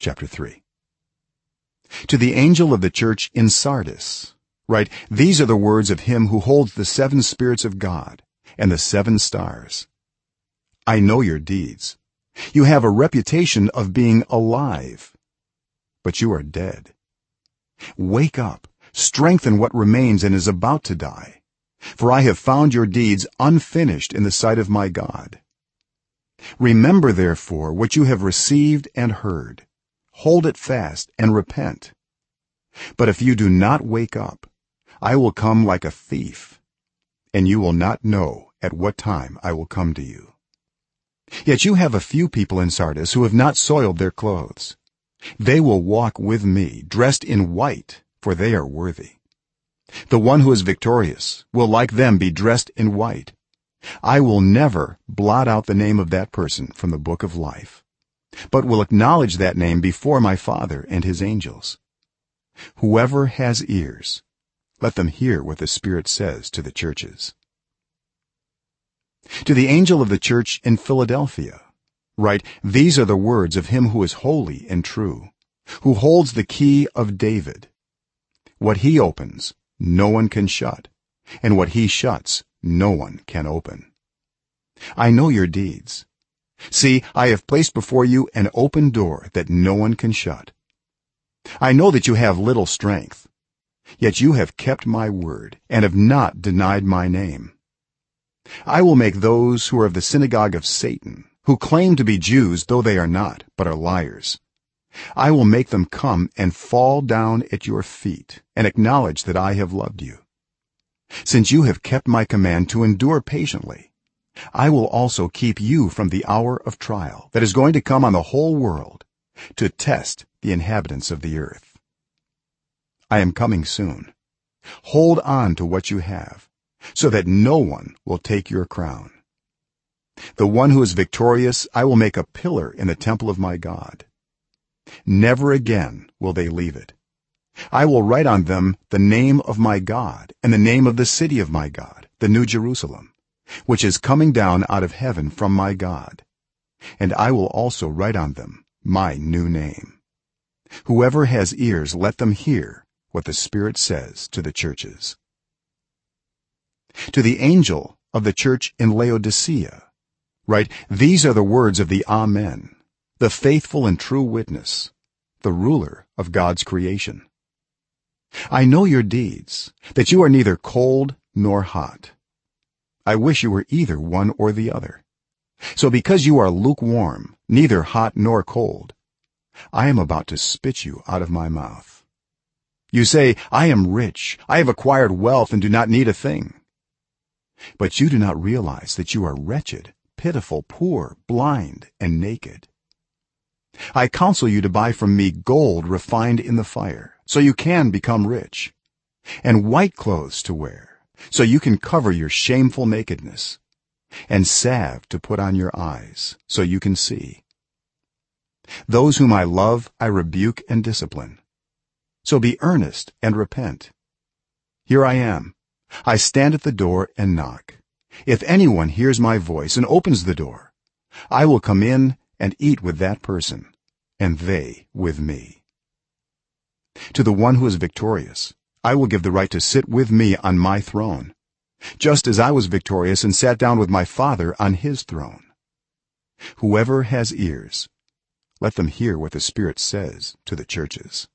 chapter 3 to the angel of the church in sardis write these are the words of him who holds the seven spirits of god and the seven stars. I know your deeds. You have a reputation of being alive but you are dead. Wake up. Strengthen what remains and is about to die. For i have found your deeds unfinished in the sight of my god. Remember therefore what you have received and heard hold it fast and repent. But if you do not wake up i will come like a thief and you will not know at what time i will come to you. Yet you have a few people in sardis who have not soiled their clothes. They will walk with me dressed in white for they are worthy. The one who is victorious will like them be dressed in white. I will never blot out the name of that person from the book of life but will acknowledge that name before my father and his angels. Whoever has ears let them hear what the spirit says to the churches. To the angel of the church in philadelphia write these are the words of him who is holy and true who holds the key of david. What he opens no one can shut and what he shuts no one can open. I know your deeds see i have placed before you an open door that no one can shut. I know that you have little strength yet you have kept my word and have not denied my name. I will make those who are of the synagogue of satan who claim to be jews though they are not but are liars. I will make them come and fall down at your feet and acknowledge that i have loved you. Since you have kept my command to endure patiently i will also keep you from the hour of trial that is going to come on the whole world to test the inhabitants of the earth. I am coming soon. Hold on to what you have so that no one will take your crown. The one who is victorious i will make a pillar in the temple of my god. Never again will they leave it. I will write on them the name of my god and the name of the city of my god the new jerusalem which is coming down out of heaven from my god. And i will also write on them my new name. Whoever has ears let them hear what the spirit says to the churches. To the angel of the church in laodicea write these are the words of the amen the faithful and true witness the ruler of god's creation. I know your deeds that you are neither cold nor hot i wish you were either one or the other. So because you are lukewarm neither hot nor cold i am about to spit you out of my mouth. You say i am rich. I have acquired wealth and do not need a thing. But you do not realize that you are wretched pitiful poor blind and naked. I counsel you to buy from me gold refined in the fire so you can become rich and white clothes to wear so you can cover your shameful nakedness and salve to put on your eyes so you can see. Those whom i love i rebuke and discipline. So be earnest and repent. Here i am. I stand at the door and knock. If anyone hears my voice and opens the door i will come in and eat with that person and they with me. To the one who is victorious i will give the right to sit with me on my throne just as i was victorious and sat down with my father on his throne. Whoever has ears let them hear what the spirit says to the churches